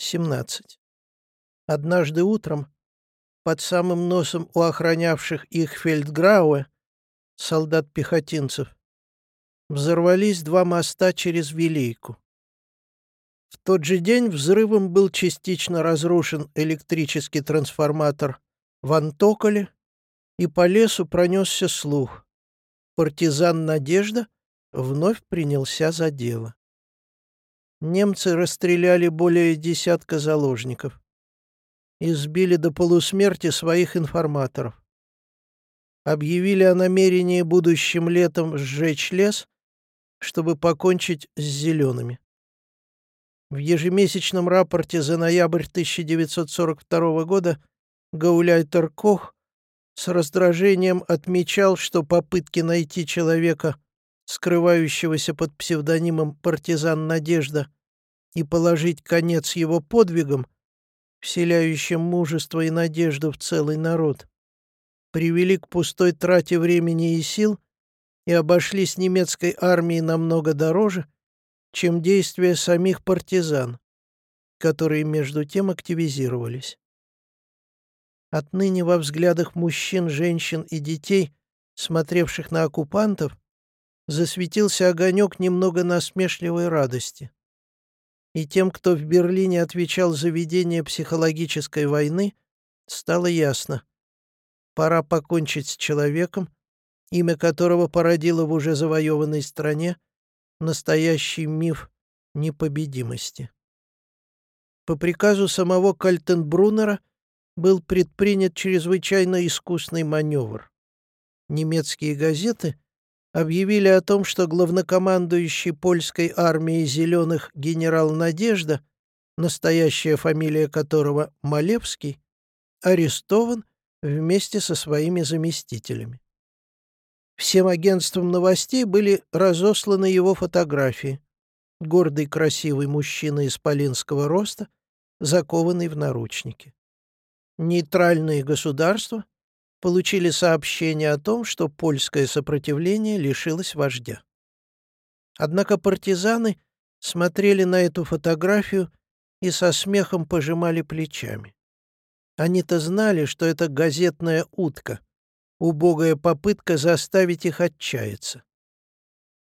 17. Однажды утром под самым носом у охранявших их фельдграуэ, солдат-пехотинцев, взорвались два моста через Вилейку. В тот же день взрывом был частично разрушен электрический трансформатор в Антоколе, и по лесу пронесся слух. Партизан Надежда вновь принялся за дело. Немцы расстреляли более десятка заложников. Избили до полусмерти своих информаторов. Объявили о намерении будущим летом сжечь лес, чтобы покончить с зелеными. В ежемесячном рапорте за ноябрь 1942 года Гауляйтер Кох с раздражением отмечал, что попытки найти человека, скрывающегося под псевдонимом «Партизан Надежда», и положить конец его подвигам, вселяющим мужество и надежду в целый народ, привели к пустой трате времени и сил и обошлись немецкой армией намного дороже, чем действия самих партизан, которые между тем активизировались. Отныне во взглядах мужчин, женщин и детей, смотревших на оккупантов, засветился огонек немного насмешливой радости. И тем, кто в Берлине отвечал за ведение психологической войны, стало ясно. Пора покончить с человеком, имя которого породило в уже завоеванной стране настоящий миф непобедимости. По приказу самого Кальтенбруннера был предпринят чрезвычайно искусный маневр. Немецкие газеты объявили о том, что главнокомандующий польской армией «Зеленых» генерал Надежда, настоящая фамилия которого Малевский, арестован вместе со своими заместителями. Всем агентствам новостей были разосланы его фотографии. Гордый красивый мужчина исполинского роста, закованный в наручники нейтральные государства получили сообщение о том, что польское сопротивление лишилось вождя. Однако партизаны смотрели на эту фотографию и со смехом пожимали плечами. Они-то знали, что это газетная утка, убогая попытка заставить их отчаяться.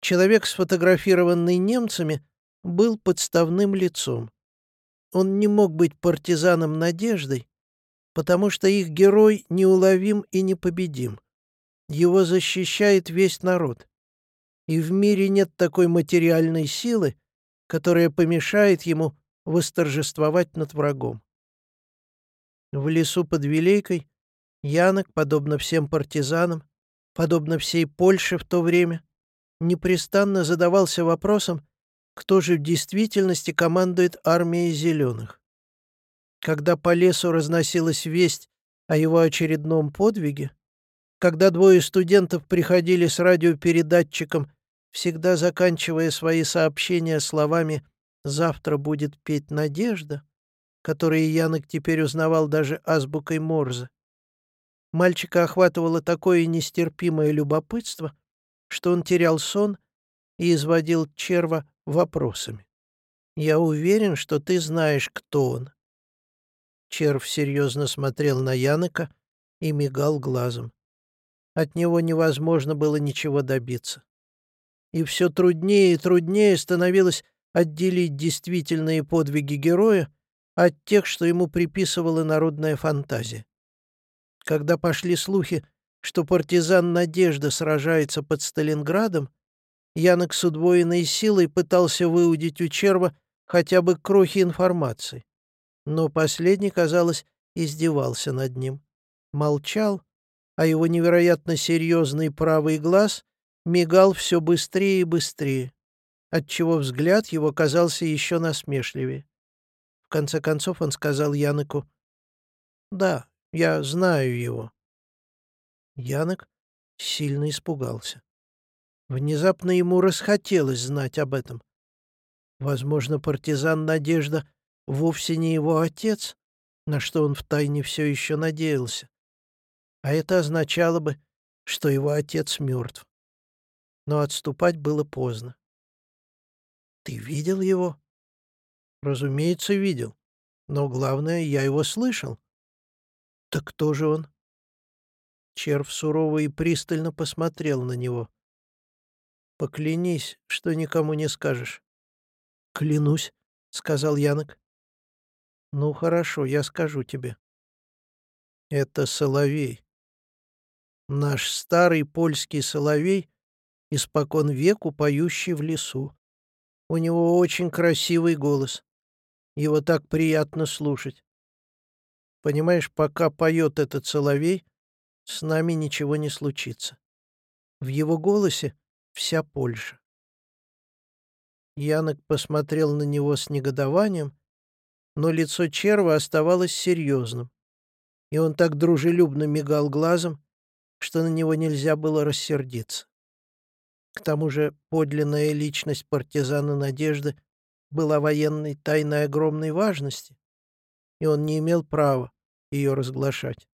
Человек, сфотографированный немцами, был подставным лицом. Он не мог быть партизаном надеждой, потому что их герой неуловим и непобедим. Его защищает весь народ. И в мире нет такой материальной силы, которая помешает ему восторжествовать над врагом. В лесу под Вилейкой Янок, подобно всем партизанам, подобно всей Польше в то время, непрестанно задавался вопросом, кто же в действительности командует армией зеленых. Когда по лесу разносилась весть о его очередном подвиге, когда двое студентов приходили с радиопередатчиком, всегда заканчивая свои сообщения словами «Завтра будет петь Надежда», которые Янок теперь узнавал даже азбукой Морзе. Мальчика охватывало такое нестерпимое любопытство, что он терял сон и изводил черва вопросами. «Я уверен, что ты знаешь, кто он. Черв серьезно смотрел на Янока и мигал глазом. От него невозможно было ничего добиться. И все труднее и труднее становилось отделить действительные подвиги героя от тех, что ему приписывала народная фантазия. Когда пошли слухи, что партизан Надежда сражается под Сталинградом, Янок с удвоенной силой пытался выудить у черва хотя бы крохи информации. Но последний, казалось, издевался над ним. Молчал, а его невероятно серьезный правый глаз мигал все быстрее и быстрее, отчего взгляд его казался еще насмешливее. В конце концов он сказал Яныку, «Да, я знаю его». Янок сильно испугался. Внезапно ему расхотелось знать об этом. Возможно, партизан Надежда вовсе не его отец, на что он втайне все еще надеялся. А это означало бы, что его отец мертв. Но отступать было поздно. «Ты видел его?» «Разумеется, видел. Но главное, я его слышал. Так кто же он? Черв сурово и пристально посмотрел на него. Поклянись, что никому не скажешь. Клянусь, сказал Янок. Ну хорошо, я скажу тебе. Это соловей. Наш старый польский соловей, испокон веку поющий в лесу. У него очень красивый голос. Его так приятно слушать. Понимаешь, пока поет этот соловей, с нами ничего не случится. В его голосе вся Польша. Янок посмотрел на него с негодованием, но лицо черва оставалось серьезным, и он так дружелюбно мигал глазом, что на него нельзя было рассердиться. К тому же подлинная личность партизана Надежды была военной тайной огромной важности, и он не имел права ее разглашать.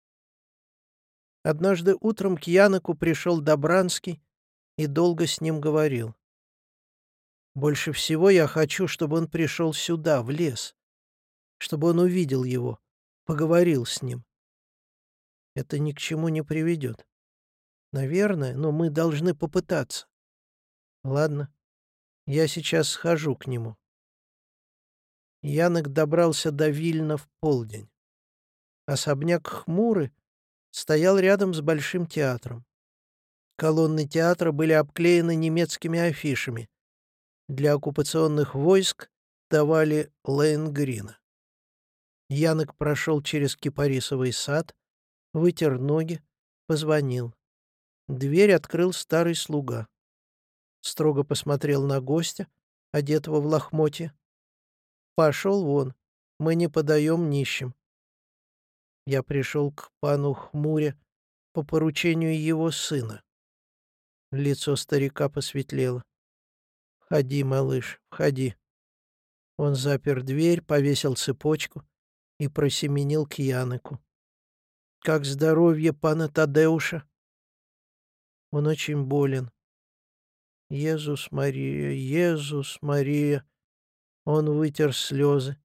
Однажды утром к Яноку пришел Добранский и долго с ним говорил. «Больше всего я хочу, чтобы он пришел сюда, в лес, чтобы он увидел его, поговорил с ним. Это ни к чему не приведет. Наверное, но мы должны попытаться. Ладно, я сейчас схожу к нему». Янок добрался до Вильна в полдень. Особняк Хмуры стоял рядом с Большим театром. Колонны театра были обклеены немецкими афишами. Для оккупационных войск давали Лейнгрина. Янок прошел через кипарисовый сад, вытер ноги, позвонил. Дверь открыл старый слуга. Строго посмотрел на гостя, одетого в лохмотье. «Пошел вон, мы не подаем нищим. Я пришел к пану Хмуре по поручению его сына. Лицо старика посветлело. «Входи, малыш, входи». Он запер дверь, повесил цепочку и просеменил к Янеку. «Как здоровье пана Тадеуша?» «Он очень болен». «Езус Мария, Езус Мария!» Он вытер слезы.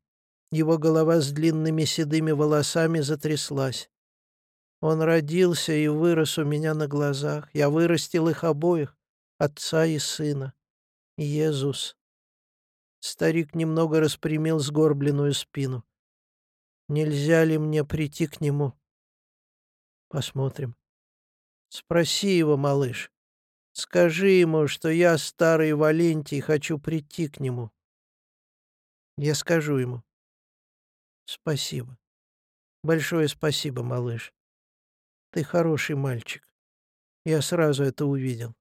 Его голова с длинными седыми волосами затряслась. Он родился и вырос у меня на глазах. Я вырастил их обоих, отца и сына. Иисус. Старик немного распрямил сгорбленную спину. Нельзя ли мне прийти к нему? Посмотрим. Спроси его, малыш. Скажи ему, что я, старый Валентий, хочу прийти к нему. Я скажу ему. Спасибо. Большое спасибо, малыш. Ты хороший мальчик. Я сразу это увидел.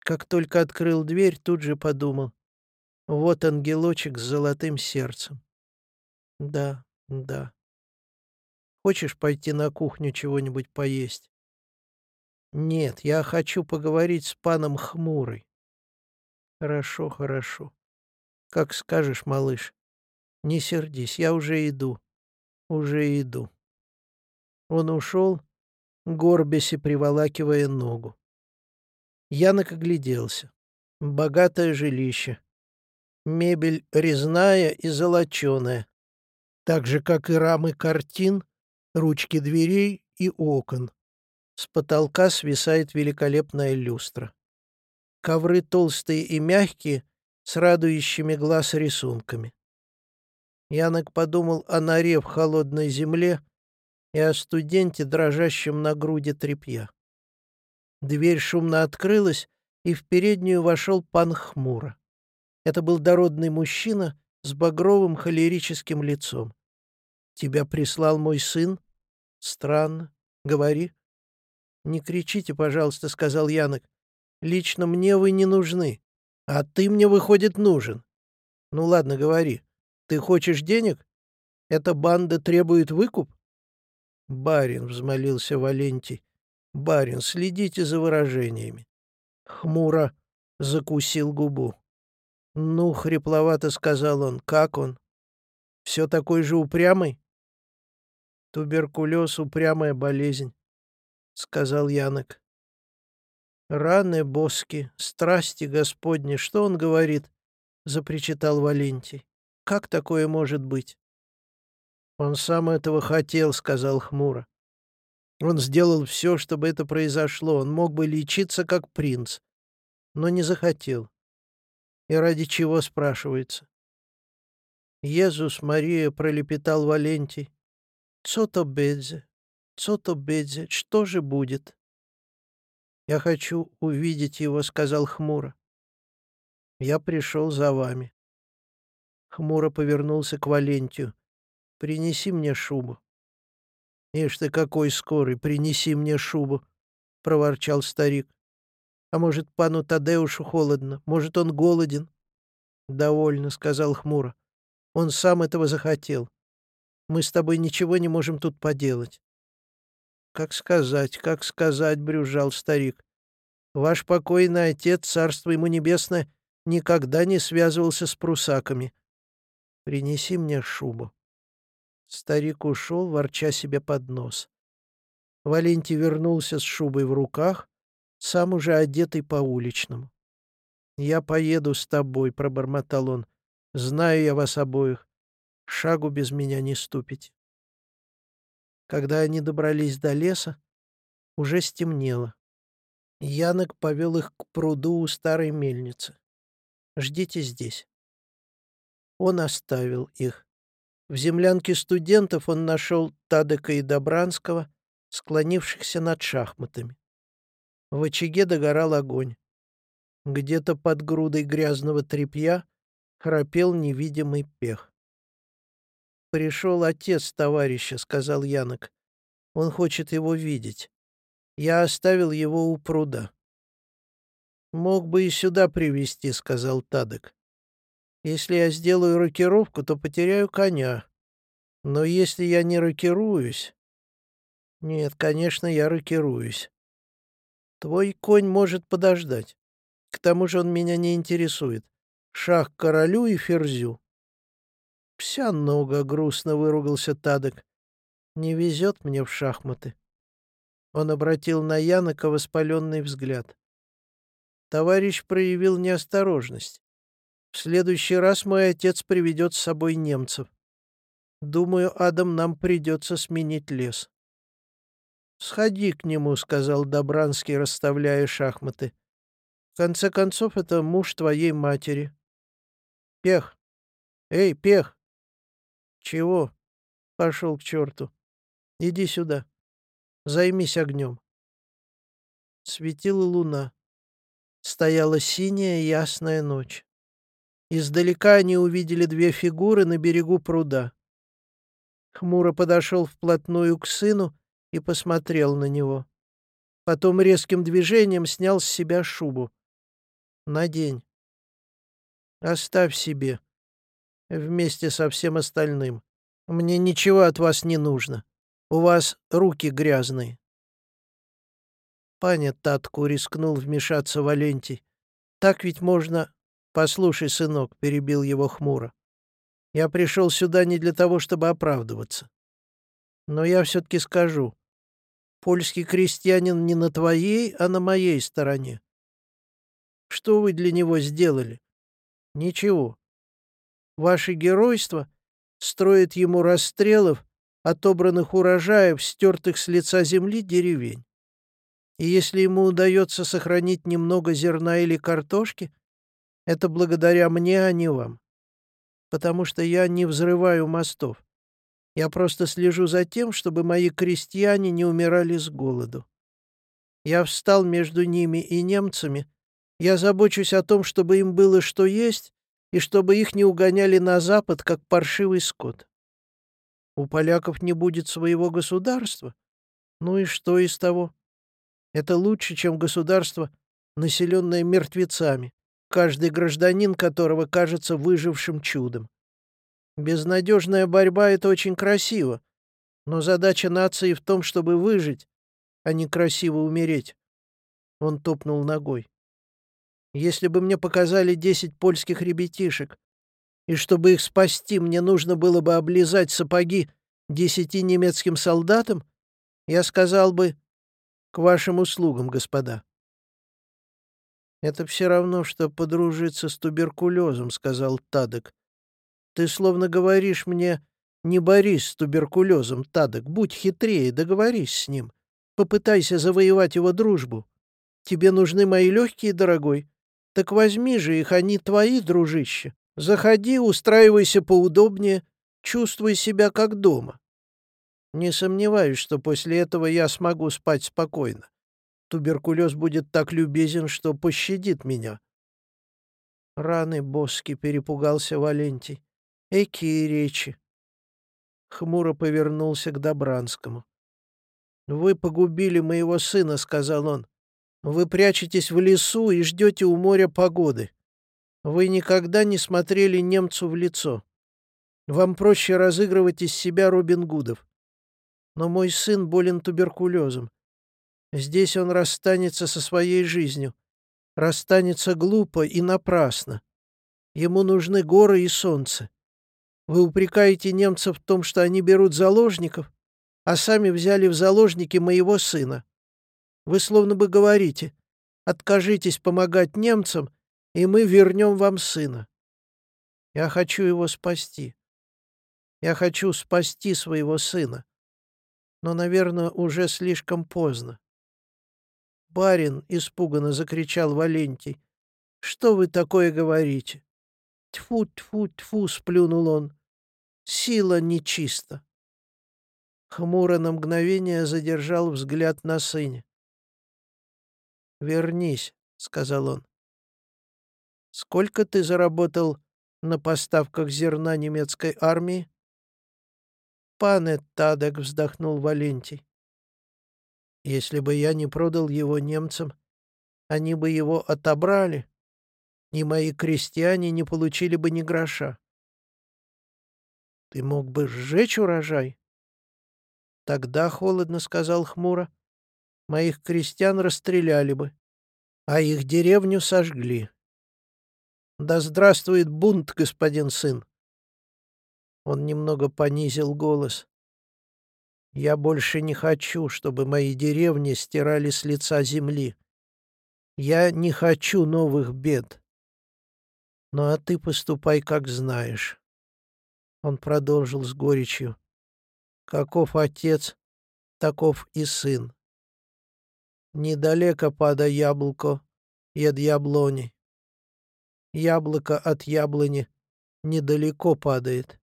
Как только открыл дверь, тут же подумал. Вот ангелочек с золотым сердцем. Да, да. Хочешь пойти на кухню чего-нибудь поесть? Нет, я хочу поговорить с паном Хмурой. Хорошо, хорошо. Как скажешь, малыш. Не сердись, я уже иду. Уже иду. Он ушел, горбясь и приволакивая ногу. Янок огляделся. Богатое жилище. Мебель резная и золоченая. Так же, как и рамы картин, ручки дверей и окон. С потолка свисает великолепная люстра. Ковры толстые и мягкие, с радующими глаз рисунками. Янок подумал о норе в холодной земле и о студенте, дрожащем на груди тряпья. Дверь шумно открылась, и в переднюю вошел пан Хмуро. Это был дородный мужчина с багровым холерическим лицом. «Тебя прислал мой сын? Странно. Говори». «Не кричите, пожалуйста», — сказал Янок. «Лично мне вы не нужны, а ты мне, выходит, нужен. Ну ладно, говори». Ты хочешь денег? Эта банда требует выкуп? Барин, — взмолился Валентий, — барин, следите за выражениями. Хмуро закусил губу. Ну, хрипловато сказал он, как он? Все такой же упрямый? Туберкулез — упрямая болезнь, — сказал Янок. Раны боски, страсти Господни, что он говорит? — запричитал Валентий. Как такое может быть? «Он сам этого хотел», — сказал хмуро. «Он сделал все, чтобы это произошло. Он мог бы лечиться как принц, но не захотел. И ради чего, спрашивается?» «Иисус Мария», — пролепетал Валентий. «Цото бедзе, цото бедзе, что же будет?» «Я хочу увидеть его», — сказал хмуро. «Я пришел за вами». Хмуро повернулся к Валентию. Принеси мне шубу. Ишь ты какой скорый, принеси мне шубу, — проворчал старик. А может, пану Тадеушу холодно? Может, он голоден? Довольно, — сказал хмуро. Он сам этого захотел. Мы с тобой ничего не можем тут поделать. Как сказать, как сказать, — брюжал старик. Ваш покойный отец, царство ему небесное, никогда не связывался с прусаками. Принеси мне шубу. Старик ушел, ворча себе под нос. Валентий вернулся с шубой в руках, сам уже одетый по-уличному. «Я поеду с тобой», — пробормотал он. «Знаю я вас обоих. Шагу без меня не ступить». Когда они добрались до леса, уже стемнело. Янок повел их к пруду у старой мельницы. «Ждите здесь». Он оставил их. В землянке студентов он нашел Тадека и Добранского, склонившихся над шахматами. В очаге догорал огонь. Где-то под грудой грязного тряпья храпел невидимый пех. «Пришел отец товарища», — сказал Янок. «Он хочет его видеть. Я оставил его у пруда». «Мог бы и сюда привести, сказал Тадек. Если я сделаю рокировку, то потеряю коня. Но если я не рокируюсь... Нет, конечно, я рокируюсь. Твой конь может подождать. К тому же он меня не интересует. Шах королю и ферзю. Вся нога, грустно выругался Тадок. Не везет мне в шахматы. Он обратил на Янока воспаленный взгляд. Товарищ проявил неосторожность. В следующий раз мой отец приведет с собой немцев. Думаю, Адам, нам придется сменить лес. «Сходи к нему», — сказал Добранский, расставляя шахматы. «В конце концов, это муж твоей матери». «Пех! Эй, Пех!» «Чего?» «Пошел к черту. Иди сюда. Займись огнем». Светила луна. Стояла синяя ясная ночь. Издалека они увидели две фигуры на берегу пруда. Хмуро подошел вплотную к сыну и посмотрел на него. Потом резким движением снял с себя шубу. «Надень. Оставь себе. Вместе со всем остальным. Мне ничего от вас не нужно. У вас руки грязные». Паня Татку рискнул вмешаться Валентий. «Так ведь можно «Послушай, сынок», — перебил его хмуро, — «я пришел сюда не для того, чтобы оправдываться. Но я все-таки скажу, польский крестьянин не на твоей, а на моей стороне. Что вы для него сделали? Ничего. Ваше геройство строит ему расстрелов, отобранных урожаев, стертых с лица земли деревень. И если ему удается сохранить немного зерна или картошки — это благодаря мне, а не вам. Потому что я не взрываю мостов. Я просто слежу за тем, чтобы мои крестьяне не умирали с голоду. Я встал между ними и немцами. Я забочусь о том, чтобы им было что есть, и чтобы их не угоняли на запад, как паршивый скот. У поляков не будет своего государства. Ну и что из того? Это лучше, чем государство, населенное мертвецами каждый гражданин которого кажется выжившим чудом. Безнадежная борьба — это очень красиво, но задача нации в том, чтобы выжить, а не красиво умереть. Он топнул ногой. Если бы мне показали десять польских ребятишек, и чтобы их спасти, мне нужно было бы облизать сапоги десяти немецким солдатам, я сказал бы «К вашим услугам, господа». «Это все равно, что подружиться с туберкулезом», — сказал Тадок. «Ты словно говоришь мне, Не борись с туберкулезом, Тадок, будь хитрее, договорись с ним. Попытайся завоевать его дружбу. Тебе нужны мои легкие, дорогой? Так возьми же их, они твои, дружище. Заходи, устраивайся поудобнее, чувствуй себя как дома. Не сомневаюсь, что после этого я смогу спать спокойно. Туберкулез будет так любезен, что пощадит меня. Раны Боски перепугался Валентий. Экие речи. Хмуро повернулся к Добранскому. «Вы погубили моего сына», — сказал он. «Вы прячетесь в лесу и ждете у моря погоды. Вы никогда не смотрели немцу в лицо. Вам проще разыгрывать из себя Робин Гудов. Но мой сын болен туберкулезом. Здесь он расстанется со своей жизнью. Расстанется глупо и напрасно. Ему нужны горы и солнце. Вы упрекаете немцев в том, что они берут заложников, а сами взяли в заложники моего сына. Вы словно бы говорите, откажитесь помогать немцам, и мы вернем вам сына. Я хочу его спасти. Я хочу спасти своего сына. Но, наверное, уже слишком поздно. «Барин!» — испуганно закричал Валентий. «Что вы такое говорите?» «Тьфу, тьфу, тьфу!» — сплюнул он. «Сила нечиста!» Хмуро на мгновение задержал взгляд на сыне. «Вернись», — сказал он. «Сколько ты заработал на поставках зерна немецкой армии?» «Пане Тадек», — вздохнул Валентий. «Если бы я не продал его немцам, они бы его отобрали, и мои крестьяне не получили бы ни гроша. Ты мог бы сжечь урожай?» Тогда, — холодно сказал хмуро, — моих крестьян расстреляли бы, а их деревню сожгли. Да здравствует бунт, господин сын! Он немного понизил голос. Я больше не хочу, чтобы мои деревни стирали с лица земли. Я не хочу новых бед. Ну а ты поступай, как знаешь. Он продолжил с горечью. Каков отец, таков и сын. Недалеко пада яблоко, ед яблони. Яблоко от яблони недалеко падает.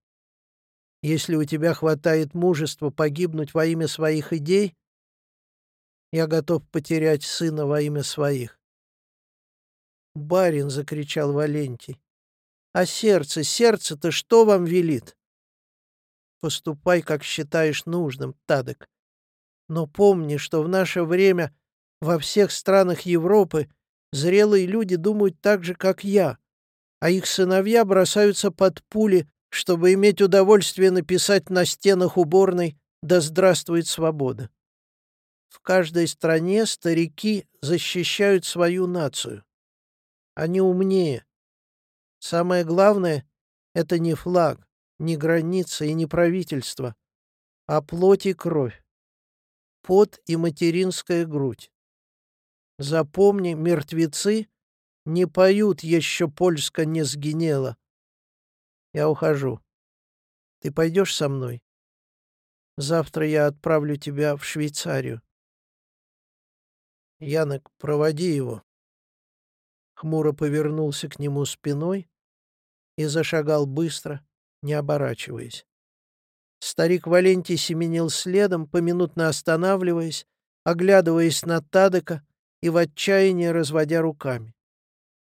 Если у тебя хватает мужества погибнуть во имя своих идей, я готов потерять сына во имя своих. «Барин!» — закричал Валентий. «А сердце, сердце-то что вам велит?» Поступай, как считаешь нужным, Тадек. Но помни, что в наше время во всех странах Европы зрелые люди думают так же, как я, а их сыновья бросаются под пули, чтобы иметь удовольствие написать на стенах уборной «Да здравствует свобода». В каждой стране старики защищают свою нацию. Они умнее. Самое главное — это не флаг, не граница и не правительство, а плоть и кровь, пот и материнская грудь. Запомни, мертвецы не поют «Еще Польска не сгинела». Я ухожу. Ты пойдешь со мной? Завтра я отправлю тебя в Швейцарию. Янок, проводи его. Хмуро повернулся к нему спиной и зашагал быстро, не оборачиваясь. Старик Валентий семенил следом, поминутно останавливаясь, оглядываясь на Тадека и в отчаянии разводя руками.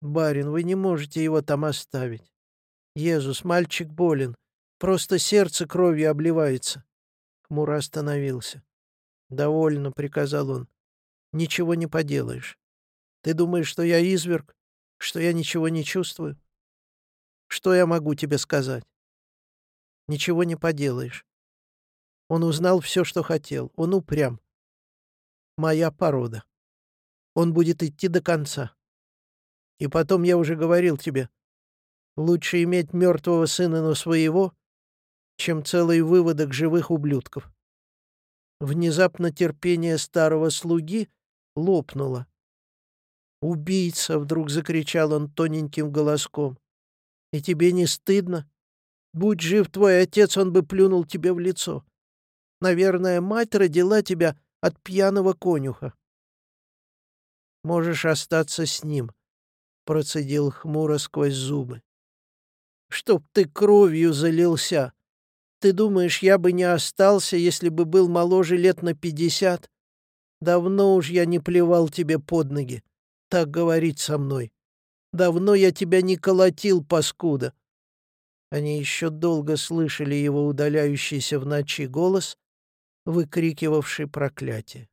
«Барин, вы не можете его там оставить. Езус, мальчик болен, просто сердце кровью обливается». Хмуро остановился. «Довольно», — приказал он. «Ничего не поделаешь. Ты думаешь, что я изверг, что я ничего не чувствую? Что я могу тебе сказать? Ничего не поделаешь. Он узнал все, что хотел. Он упрям. Моя порода. Он будет идти до конца. И потом я уже говорил тебе, лучше иметь мертвого сына, но своего, чем целый выводок живых ублюдков. Внезапно терпение старого слуги лопнуло. «Убийца!» — вдруг закричал он тоненьким голоском. «И тебе не стыдно? Будь жив твой отец, он бы плюнул тебе в лицо. Наверное, мать родила тебя от пьяного конюха. Можешь остаться с ним, — процедил хмуро сквозь зубы. Чтоб ты кровью залился. Ты думаешь, я бы не остался, если бы был моложе лет на пятьдесят? Давно уж я не плевал тебе под ноги. Так говорить со мной. Давно я тебя не колотил, паскуда. Они еще долго слышали его удаляющийся в ночи голос, выкрикивавший проклятие.